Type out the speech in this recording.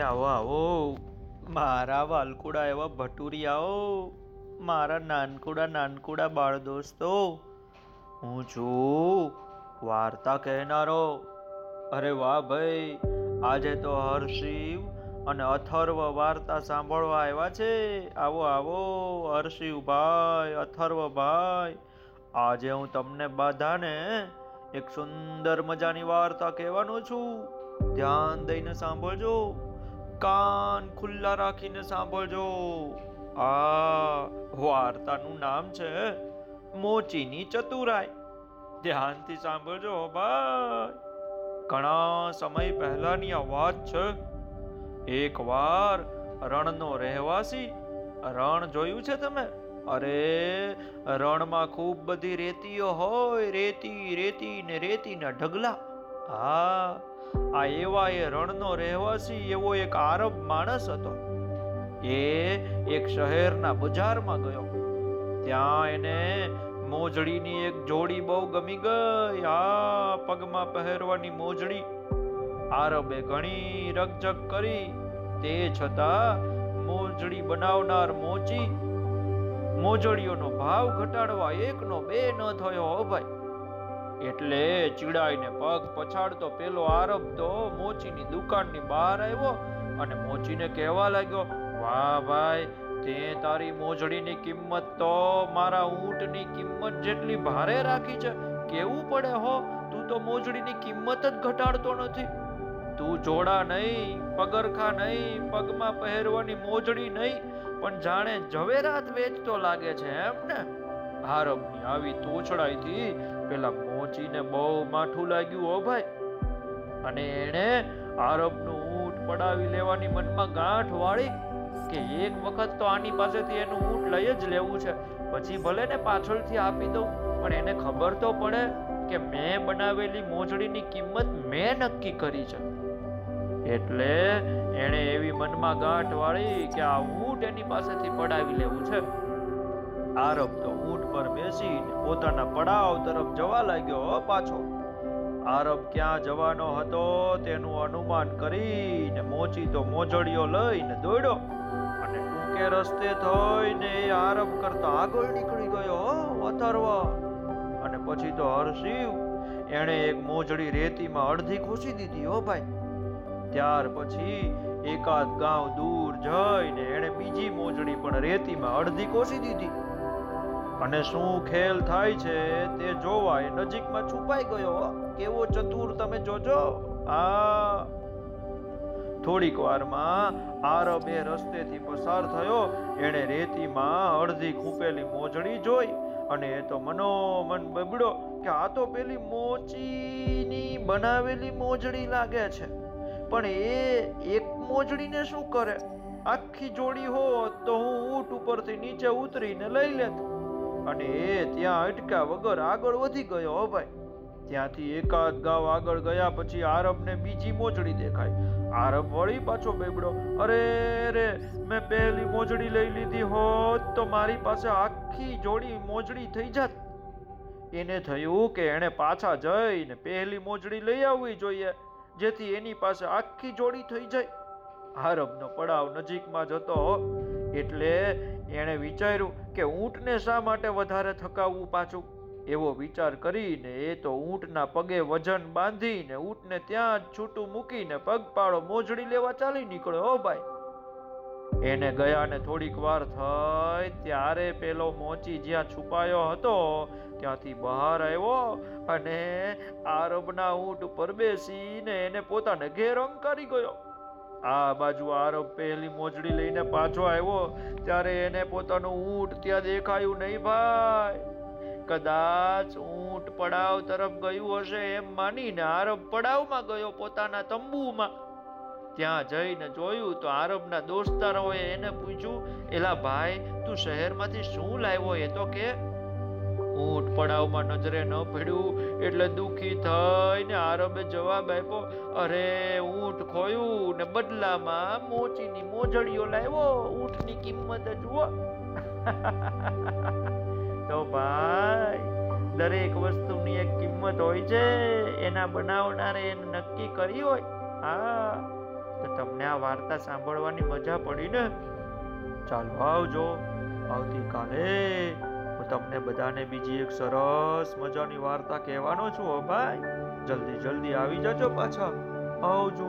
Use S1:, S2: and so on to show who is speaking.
S1: આવો આવો. મારા વાલકુડા એવા ભટુરિયાઓ મારા નાનકુડા નાનકુડા બાળ દોસ્તો. હું છું વાર્તા કહેનારો. અરે વાહ ભાઈ, આજે તો હર્ષિવ અને અથર્વ વાર્તા સાંભળવા આવ્યા છે. આવો આવો હર્ષિવભાઈ અથર્વભાઈ આજે હું તમને બધાને એક સુંદર મજાની વાર્તા કહેવાનો છું. ધ્યાન દઈને સાંભળજો. કાન ખુલ્લા રાખીને સાંભળજો. આ વાર્તાનું નામ છે મોચીની ચતુરાઈ. ધ્યાનથી સાંભળજો ભાઈ ઘણા સમય પહેલાની આ વાત છે. એક વાર રણનો રહેવાસી રણ જોયું છે તમે? અરે, રણમાં ખૂબ બધી રેતીઓ હોય, રેતી રેતી ને રેતીના ઢગલા. હા આ એવા એ રણનો રહેવાસી એવો એક આરબ માણસ હતો. એ એક શહેરના બજારમાં ગયો. ત્યાં એને મોજડીની એક જોડી બહુ ગમી ગઈ. આ પગમાં પહેરવાની મોજડી આરબે ઘણી રકજક કરી. તે છતાં મોજડી બનાવનાર મોચી મોજડીઓનો ભાવ ઘટાડવા એકનો બે ન થયો. ભાઈ. એટલે ચીડાઈને પગ પછાડતો પેલો આરબ તો મોચીની દુકાનની બહાર આવ્યો અને મોચીને કહેવા લાગ્યો, વાહ ભાઈ, તે તારી મોજડીની કિંમત તો મારા ઊંટની કિંમત જેટલી ભારે રાખી છે. કેવું પડે હો? તું તો મોજડીની કિંમત જ ઘટાડતો નથી. તું જોડા નહીં, પગરખા નહીં, પગમાં પહેરવાની મોજડી નહીં, પણ જાણે ઝવેરાત વેચતો લાગે છે એમ ને? આરબની આવી તોછડાઈથી પેલા મોચીને બહુ માઠું લાગ્યું, હો ભાઈ. અને એણે આરબનું ઊંટ પડાવી લેવાની મનમાં ગાંઠ વાળી કે એક વખત તો આની પાસેથી એનું ઊંટ લઈ જ લેવું છે. પછી ભલે ને પાછળથી આપી દઉં, પણ એને ખબર તો પડે કે મેં બનાવેલી મોજડીની કિંમત મેં નક્કી કરી છે. એટલે એણે એવી મનમાં ગાંઠ વાળી કે આ ઊંટ એની પાસેથી પડાવી લેવું છે. આરબ તો ઊંટ પર બેસીને પોતાના પડાવ તરફ જવા લાગ્યો પાછો. આરબ ક્યાં જવાનો હતો તેનું અનુમાન કરીને મોચી તો મોજડીઓ લઈને દોડ્યો અને ટૂંકે રસ્તે થઈને એ આરબ કરતા આગળ નીકળી ગયો અથર્વ. અને પછી તો હરશિવ એણે એક મોજડી રેતીમાં અડધી ખોસી દીધી હો ભાઈ. ત્યાર પછી એકાદ ગાંવ દૂર જઈને એણે બીજી મોજડી પણ રેતીમાં અડધી કોસી દીધી. અને શું ખેલ થાય છે તે જોવાય. નજીકમાં છુપાઈ ગયો. કેવો ચતુર તમે જોજો. આ. થોડીક વારમાં આરબ એ રસ્તેથી પસાર થયો. એણે રેતીમાં અડધી ખૂંપેલી મોજડી જોઈ અને એ તો મનોમન બબડ્યો કે આ તો પેલી મોચીની બનાવેલી મોજડી લાગે છે. પણ એ એક મોજડીને શું કરે? આખી જોડી હોત તો હું ઊંટ ઉપરથી નીચે ઉતરીને લઈ લેત. અને એ ત્યાં અટક્યા વગર આગળ વધી ગયો હો ભાઈ. ત્યાંથી એકાદ ગાવ આગળ ગયા પછી આરબને બીજી મોજડી દેખાય આરબ વળી પાછો બેબડો, અરે રે, મેં પહેલી મોજડી લઈ લીધી હોત તો મારી પાસે આખી જોડી મોજડી થઈ જાત. એને થયું કે એણે પાછા જઈને પહેલી મોજડી લઈ આવવી જોઈએ, જેથી એની પાસે આખી જોડી થઈ જાય. આરબનો પડાવ નજીકમાં જતો એટલે એણે વિચાર્યું કે ઊંટને શા માટે વધારે થકાવવું પાછું? એવો વિચાર કરીને એ તો ઊંટના પગે વજન બાંધીને ઊંટને ત્યાં જ છૂટું મૂકીને પગપાળો મોજડી લેવા ચાલી નીકળ્યો, હો ભાઈ. એને ગયાને થોડીક વાર થઈ ત્યારે પેલો મોચી જ્યાં છુપાયો હતો ત્યાંથી બહાર આવ્યો અને આરબના ઊંટ ઉપર બેસીને એને પોતાને ઘેર અંકારી ગયો. આ બાજુ આરબ પહેલી મોજડી લઈને પાછો આવ્યો, ત્યારે એને પોતાનું ઊંટ ત્યાં દેખાયું નહીં ભાઈ. કદાચ ઊંટ પડાવ તરફ ગયું હશે એમ માનીને આરબ પડાવમાં ગયો પોતાના તંબુમાં. ત્યાં જઈને જોયું તો આરબના દોસ્તારોએ એને પૂછ્યું, એલા ભાઈ, તું શહેરમાંથી શું લાવ્યો એ તો કે ઊંટ પડાવમાં નજરે ન પડ્યું, એટલે દુખી થઈને આરબે જવાબ આપ્યો, અરે, ઊંટ ખોયું ને બદલામાં મોચીની મોજડીઓ લાવ્યો, ઊંટની કિંમત જુઓ. તો ભાઈ, દરેક વસ્તુની એક કિંમત હોય છે, એના બનાવનારે એને નક્કી કરી હોય. હા, તો તમને આ વાર્તા સાંભળવાની મજા પડી ને? ચાલો આવજો, આવતીકાલે હું તમને બધાને બીજી એક સરસ મજાની વાર્તા કહેવાનો છું ભાઈ. જલ્દી જલ્દી આવી જજો પાછા. આવજો.